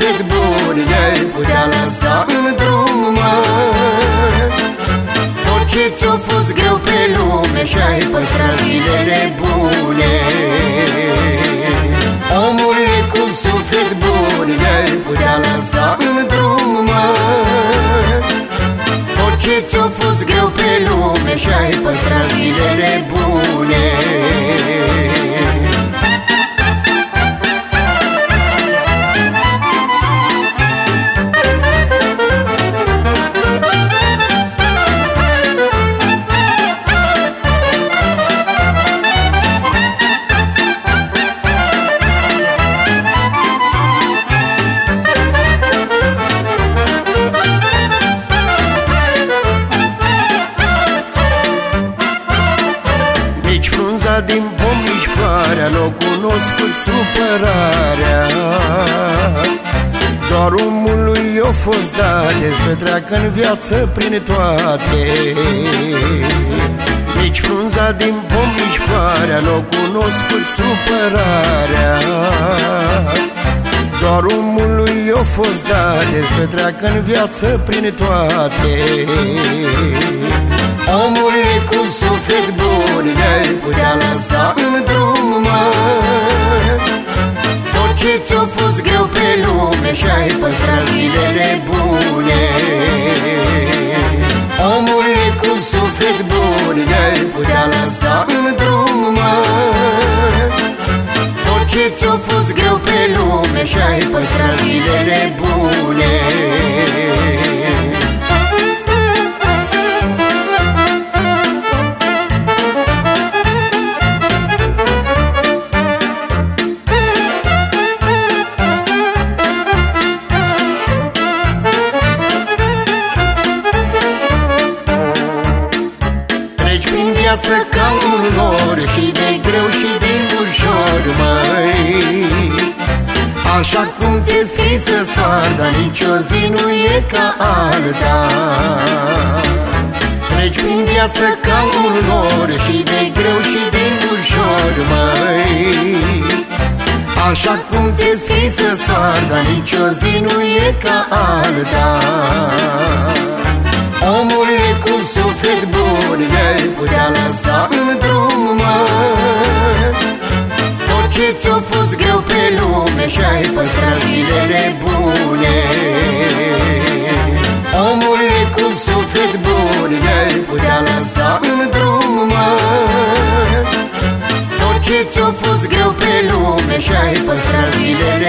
cât bun i-ai putea lăsa în drum Tot ce ți-a fost greu pe lume și-ai păstrat zilele bune Omule cu suflet bun i-ai putea lăsa în drum Tot ce ți-a fost greu pe lume și-ai păstrat zilele bune din pom nici floarea N-o cunoscut supărarea. Doar omului i-a fost date Să treacă în viață prin toate. Nici frunza din pom, nici floarea N-o cunoscut supărarea. Doar omului i-a fost date Să treacă în viață prin toate ce ți-a fost greu pe lume Și-ai păstrat zilele bune. Omul cu suflet bun Ne-ai putea lăsa în drum, mă. Tot ce ți-a fost greu pe lume Și-ai păstrat zilele bune viață ca un nor Și de greu și de ușor, măi. Așa cum ți-e scrisă soarda Nici o zi nu e ca alta. Treci prin viață ca un nor Și de greu și de ușor, măi. Așa cum ți-e scrisă soarda Nici o zi nu e ca alta. Omul cu suflet bun Ne-ai putea lăsa în drum, mă. Tot ce ți-a fost greu pe lume Și-ai păstrat zilele bune. Omul cu suflet bun Ne-ai putea lăsa în drum, mă. Tot ce ți-a fost greu pe lume Și-ai păstrat zilele bune